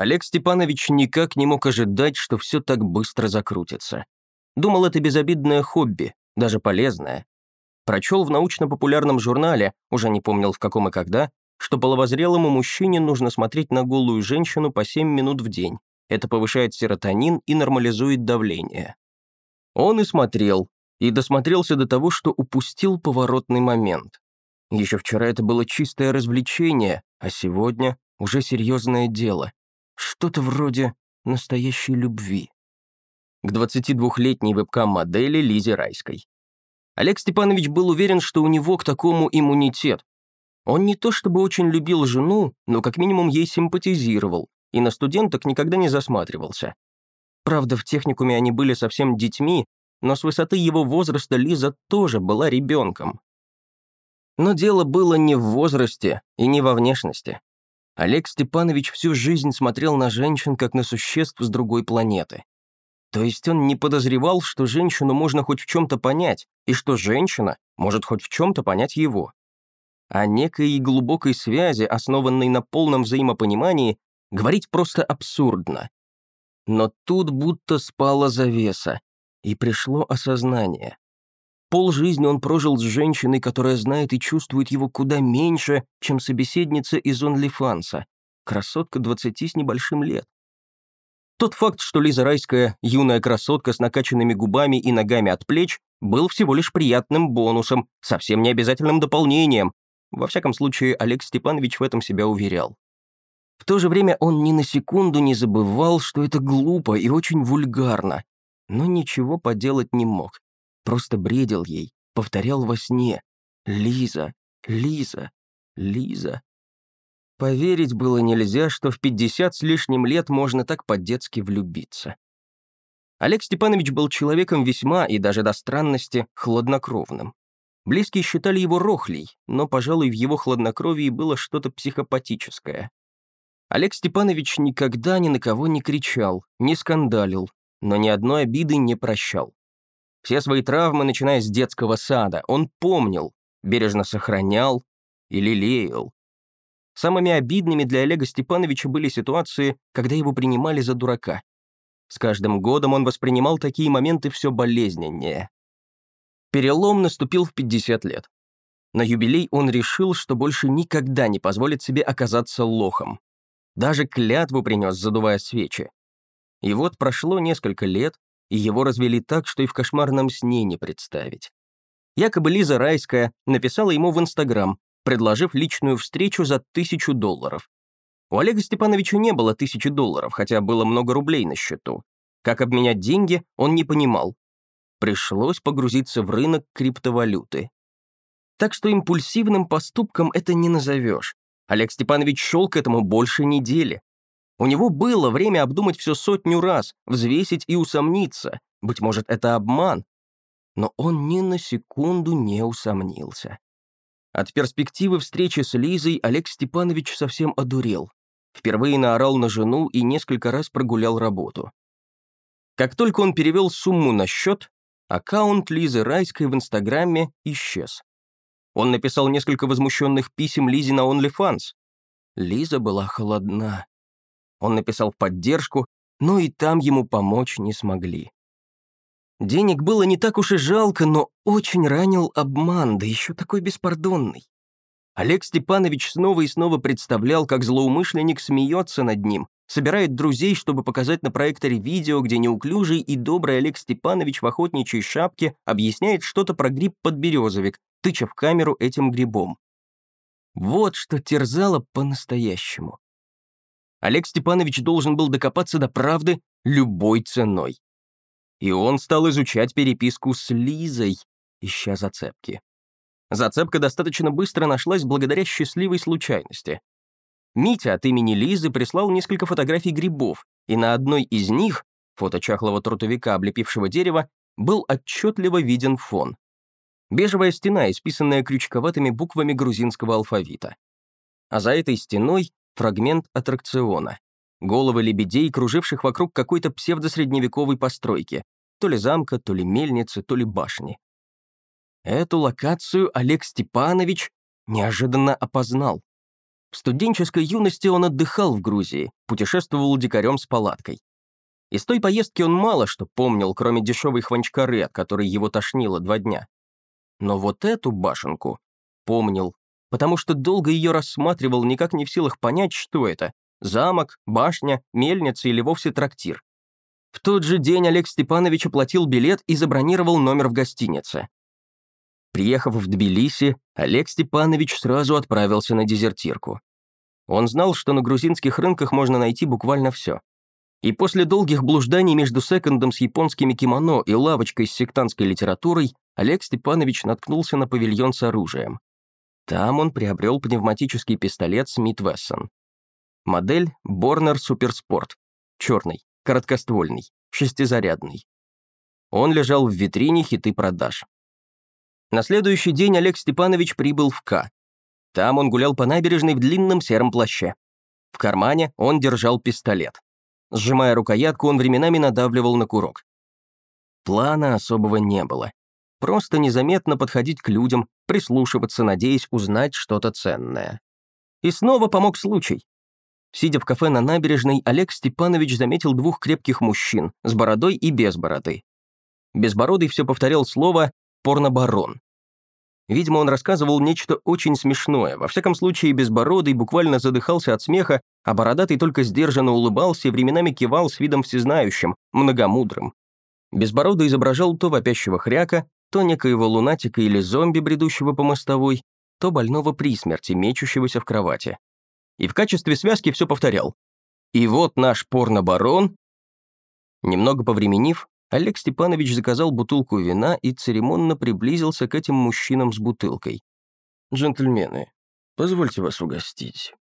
Олег Степанович никак не мог ожидать, что все так быстро закрутится. Думал, это безобидное хобби, даже полезное. Прочел в научно-популярном журнале, уже не помнил в каком и когда, что половозрелому мужчине нужно смотреть на голую женщину по 7 минут в день. Это повышает серотонин и нормализует давление. Он и смотрел, и досмотрелся до того, что упустил поворотный момент. Еще вчера это было чистое развлечение, а сегодня уже серьезное дело. Что-то вроде настоящей любви. К 22-летней вебкам-модели Лизе Райской. Олег Степанович был уверен, что у него к такому иммунитет. Он не то чтобы очень любил жену, но как минимум ей симпатизировал, и на студенток никогда не засматривался. Правда, в техникуме они были совсем детьми, но с высоты его возраста Лиза тоже была ребенком. Но дело было не в возрасте и не во внешности. Олег Степанович всю жизнь смотрел на женщин как на существ с другой планеты. То есть он не подозревал, что женщину можно хоть в чем-то понять, и что женщина может хоть в чем-то понять его. О некой глубокой связи, основанной на полном взаимопонимании, говорить просто абсурдно. Но тут будто спала завеса, и пришло осознание. Пол жизни он прожил с женщиной, которая знает и чувствует его куда меньше, чем собеседница из OnlyFans. Красотка 20 с небольшим лет. Тот факт, что Лиза Райская, юная красотка с накачанными губами и ногами от плеч, был всего лишь приятным бонусом, совсем не обязательным дополнением. Во всяком случае, Олег Степанович в этом себя уверял. В то же время он ни на секунду не забывал, что это глупо и очень вульгарно, но ничего поделать не мог. Просто бредил ей, повторял во сне. «Лиза, Лиза, Лиза». Поверить было нельзя, что в 50 с лишним лет можно так по-детски влюбиться. Олег Степанович был человеком весьма и даже до странности хладнокровным. Близкие считали его рохлей, но, пожалуй, в его хладнокровии было что-то психопатическое. Олег Степанович никогда ни на кого не кричал, не скандалил, но ни одной обиды не прощал. Все свои травмы, начиная с детского сада, он помнил, бережно сохранял и лелеял. Самыми обидными для Олега Степановича были ситуации, когда его принимали за дурака. С каждым годом он воспринимал такие моменты все болезненнее. Перелом наступил в 50 лет. На юбилей он решил, что больше никогда не позволит себе оказаться лохом. Даже клятву принес, задувая свечи. И вот прошло несколько лет, и его развели так, что и в кошмарном сне не представить. Якобы Лиза Райская написала ему в Инстаграм, предложив личную встречу за тысячу долларов. У Олега Степановича не было тысячи долларов, хотя было много рублей на счету. Как обменять деньги, он не понимал. Пришлось погрузиться в рынок криптовалюты. Так что импульсивным поступком это не назовешь. Олег Степанович шел к этому больше недели, у него было время обдумать все сотню раз, взвесить и усомниться. Быть может, это обман. Но он ни на секунду не усомнился. От перспективы встречи с Лизой Олег Степанович совсем одурел. Впервые наорал на жену и несколько раз прогулял работу. Как только он перевел сумму на счет, аккаунт Лизы Райской в Инстаграме исчез. Он написал несколько возмущенных писем Лизе на OnlyFans. Лиза была холодна. Он написал в поддержку, но и там ему помочь не смогли. Денег было не так уж и жалко, но очень ранил обман, да еще такой беспардонный. Олег Степанович снова и снова представлял, как злоумышленник смеется над ним, собирает друзей, чтобы показать на проекторе видео, где неуклюжий и добрый Олег Степанович в охотничьей шапке объясняет что-то про гриб-подберезовик, тыча в камеру этим грибом. Вот что терзало по-настоящему. Олег Степанович должен был докопаться до правды любой ценой. И он стал изучать переписку с Лизой, ища зацепки. Зацепка достаточно быстро нашлась благодаря счастливой случайности. Митя от имени Лизы прислал несколько фотографий грибов, и на одной из них, фото чахлого трутовика, облепившего дерево, был отчетливо виден фон. Бежевая стена, исписанная крючковатыми буквами грузинского алфавита. А за этой стеной Фрагмент аттракциона. Головы лебедей, круживших вокруг какой-то псевдосредневековой постройки. То ли замка, то ли мельницы, то ли башни. Эту локацию Олег Степанович неожиданно опознал. В студенческой юности он отдыхал в Грузии, путешествовал дикарем с палаткой. Из той поездки он мало что помнил, кроме дешевой хванчкары, от которой его тошнило два дня. Но вот эту башенку помнил, потому что долго ее рассматривал, никак не в силах понять, что это – замок, башня, мельница или вовсе трактир. В тот же день Олег Степанович оплатил билет и забронировал номер в гостинице. Приехав в Тбилиси, Олег Степанович сразу отправился на дезертирку. Он знал, что на грузинских рынках можно найти буквально все. И после долгих блужданий между секондом с японскими кимоно и лавочкой с сектантской литературой Олег Степанович наткнулся на павильон с оружием. Там он приобрел пневматический пистолет Смит Вессон. Модель Борнер Суперспорт. Черный, короткоствольный, шестизарядный. Он лежал в витрине хиты продаж. На следующий день Олег Степанович прибыл в К. Там он гулял по набережной в длинном сером плаще. В кармане он держал пистолет. Сжимая рукоятку, он временами надавливал на курок. Плана особого не было. Просто незаметно подходить к людям, прислушиваться, надеясь узнать что-то ценное. И снова помог случай. Сидя в кафе на набережной, Олег Степанович заметил двух крепких мужчин, с бородой и без бороды. Безбородый все повторял слово порнобарон. Видимо, он рассказывал нечто очень смешное. Во всяком случае, Безбородый буквально задыхался от смеха, а Бородатый только сдержанно улыбался и временами кивал с видом всезнающим, многомудрым. Безбородый изображал то вопящего хряка, то некоего лунатика или зомби, бредущего по мостовой, то больного при смерти, мечущегося в кровати. И в качестве связки все повторял. «И вот наш порнобарон...» Немного повременив, Олег Степанович заказал бутылку вина и церемонно приблизился к этим мужчинам с бутылкой. «Джентльмены, позвольте вас угостить.